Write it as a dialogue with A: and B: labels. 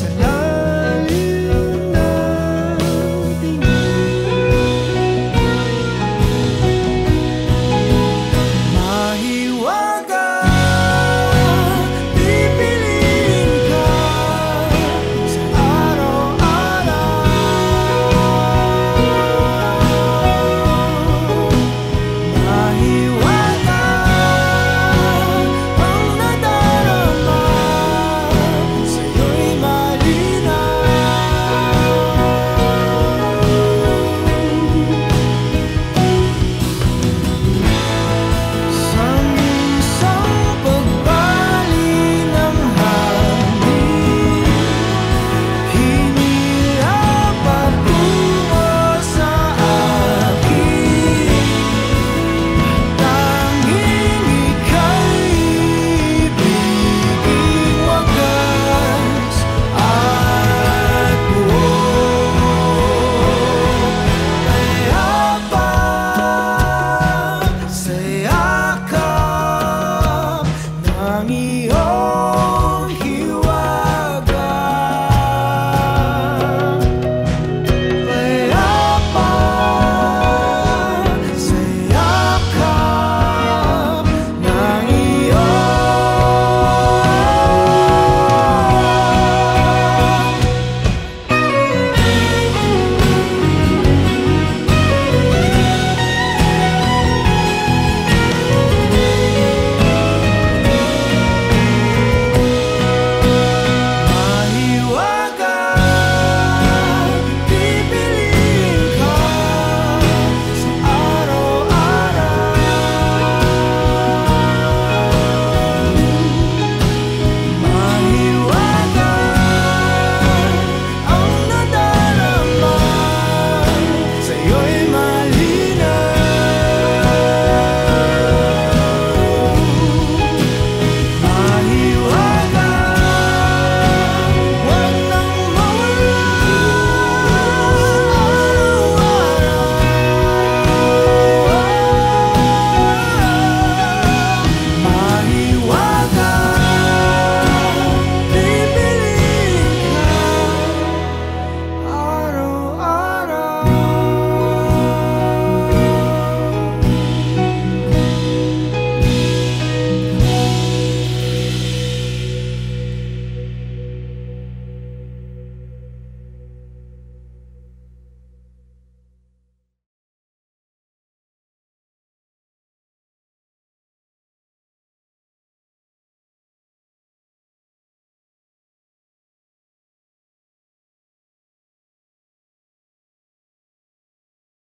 A: Será